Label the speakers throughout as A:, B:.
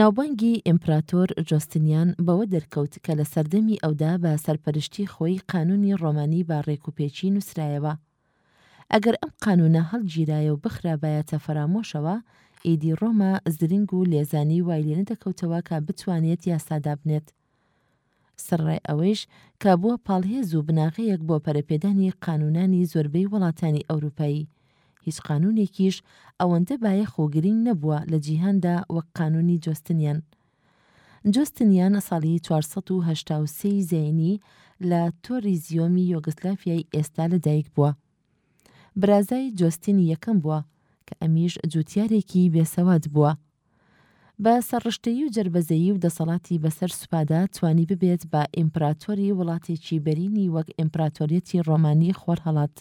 A: ناوبانگی ئیمپراتۆر جۆستنیان بەوە دەرکەوت کە لە سەردەمی ئەودا بە سەرپەرشتی خۆی قانونی ڕۆمانی بە ڕێکوپێکی نووسرایەوە. ئەگەر ئەم قانونە هەڵگیرایە و بخرابایەتە فەرامۆشەوە، ئیدی ڕۆما زرنگ و لێزانی وای لێنەدەکەوتەوە کە بتوانێت یاسا دابنێت. سەرەڕای ئەوەیش کە بووە پاڵهێز و بناغەیەک بۆ پەرەپێدانی قانوونانی زۆربەی وەڵاتانی ئەورووپایی، هیچ قانوونێکیش ئەوەندە بایەخ و گرینگ نەبووە لە جیهاندا وەک قانوونی جۆستنیان. جۆستنیان ساڵی چوار سەد و هەشتا و سێ ی زایینی لە تۆریزیۆمی یۆگسلافیای ئێستا لەدایکبووە. برازای جۆستینی یەکەم بووە کە ئەمیش جووتیارێکی بێسەواد بووە. بە سەڕشتەیی و جەربەزەیی و دەسەڵاتی بەسەر سوپادا توانی ببێت بە ئیمپراتۆری وڵاتێکی بەرینی وەک ئیمپراتۆریەتی ڕۆمانی خۆرهەڵات.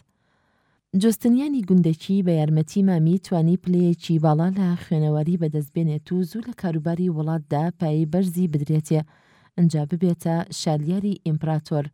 A: جۆستنیانی گوندەکی بە یارمەتی مامی توانی پلەیەکی باڵا لە خوێنەواری بەدەست بێنێت و زوو لە کاروباری وڵاتدا پایەی بەرزی بدرێتێ ئنجا ببێتە شالیاری ئیمپراتۆر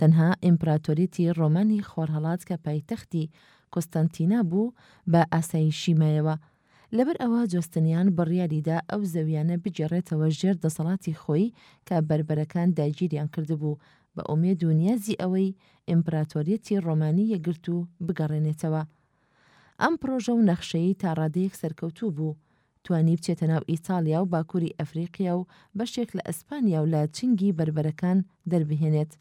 A: تەنها ئیمپراتۆریەتی ڕۆمانی خۆرهەڵات کە پایتەختی قوستەنتینا بوو بە ئاسایشی مایەوە. لەبەر ئەوە جۆستنیان بڕیاری دا ئەو زەویانە بگێڕێتەوە ژێر دەسەڵاتی خۆی کە بەربەرەکان داگیریان کردبوو بە ئومێد و نیازی ئەوەی ئیمپراتۆریەتی ڕۆمانی یەکگرتوو بگەڕێنێتەوە. ئەم پڕۆژە و نەخشەی تا ڕادەیەک سەرکەوتوو بوو توانی بچێتە ناو ئیتاڵیا و باکووری ئەفریقیا و بەشێک لە ئەسپانیا و لە چنگی بەربەرەکان دەربهێنێت.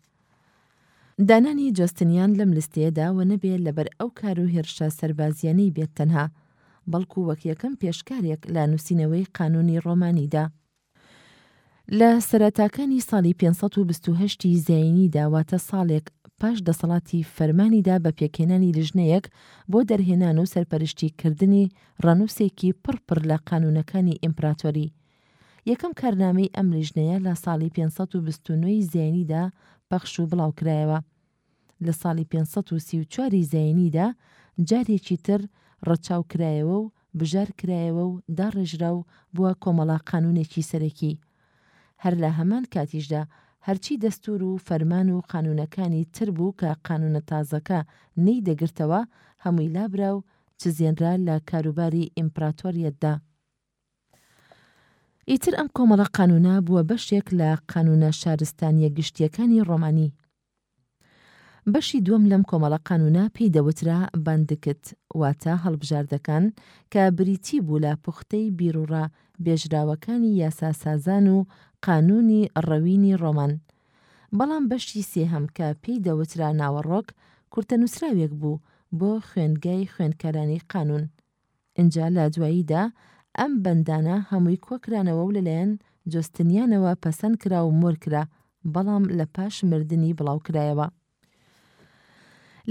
A: دانانی جۆستنیان لەم لستەیەدا وە نەبێ لەبەر ئەو کار و هێرشە سەربازییانەی بێت تەنها، بەڵکوو وەک یەکەم پێشکارێک لە نووسینەوەی قانوونی ڕۆمانیدا، لە سەرەتاکانی ساڵی پێنج سەد و بیست و هەشت ی زایینیدا واتە ساڵێک پاش دەسەڵاتی فەرمانیدا بە پێکهێنانی لیژنەیەک بۆ دەرهێنان و سەرپەرشتی کردنی ڕەنووسێکی پڕ پڕ لە قانوونەکانی ئیمپراتۆری یەکەم کارنامەی ئەم لیژنەیە لە ساڵی پێنج سەد و بیست و نۆ ی زایینیدا پەخش و بڵاوکرایەوە لە ساڵی پێنج سەد و سی و چوار ی زایینیدا جارێکی تر ڕەچاو کرایەوە و بژار کرایەوە و داڕێژرا و بووە کۆمەڵە قانوونێکی سەرەکی. هەر لە هەمان کاتیشدا هەرچی دەستوور و فەرمان و قانوونەکانی تر بوو کە قانوونە تازەکە نەیدەگرتەوە هەمووی لابرا و چزێنرا لە کاروباری ئیمپراتۆریەتدا. ئیتر ئەم کۆمەڵە قانوونە بووە بەشێک لە قانوونە شارستانییە گشتییەکانی ڕۆمانی. بەشی دووەم لەم کۆمەڵە قانوونە پێی دەوترا باندکت واتە هەڵبژاردەکان کە بریتی بوو لە پوختەی بیروڕا بێژراوەکانی یاساسازان و قانوونی ڕەوینی ڕۆمان بەڵام بەشی سێهەم کە پێی دەوترا ناوەڕۆک کورتەنووسراوێک بوو بۆ خوێندگای خوێندکارانی قانوون ئینجا لە دواییدا ئەم بەندانە هەمووی کۆکرانەوە و لەلایەن جۆستنیانەوە پەسەند کرا و مۆر کرا، بەڵام لە پاش مردنی بڵاوکرایەوە.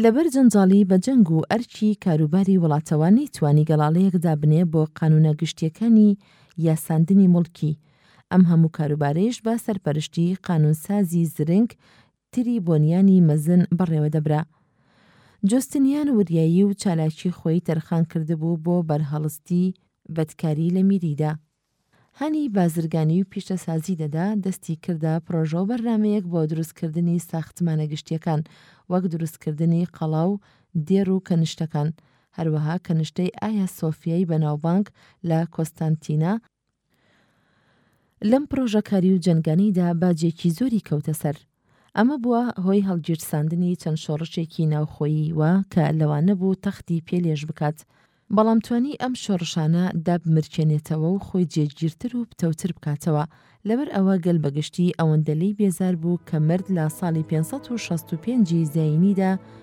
A: لەبەر جەنجاڵی بە جەنگ و ئەرکی کاروباری وڵاتەوە نەیتوانی گەڵاڵەیەک دابنێ بۆ قانوونە گشتییەکانی یاساندنی موڵکی، ئەم هەموو کاروبارەیش بە سەرپەرشتی قانوونسازی زرنگ تری بۆنیانی مەزن بەڕێوە دەبرا. جۆستنیان وریایی و چالاکی خۆی تەرخان کردبوو بۆ بەرهەڵستی بەدکاری لە میریدا. هانی بازرگانی و پیشەسازی دەدا، دەستی کردە پرۆژە و بەرنامەیەک بۆ دروستکردنی ساختمانە گشتییەکان، وەک دروستکردنی قەڵا و دێڕ و کەنشتەکان، هەروەها کەنشتەی ئایا سۆفیای بەناوبانگ لە کۆستانتینا، لەم پرۆژە کاری و جەنگانیدا باجێکی زۆری کەوتە سەر ئەمە بووە هۆی هەڵگیرساندنی چەند شۆڕشێکی ناوخۆیی وە کە لەوانە بوو تەختی پێ لێژ بکات بەڵام توانی ئەم شۆڕشانە دابمرکێنێتەوە و خۆی جێگیرتر و پتەوتر بکاتەوە لەبەر ئەوە گەل بەگشتی ئەوەندە لێی بێزار بوو کە مرد لە ساڵی 565 زینیدا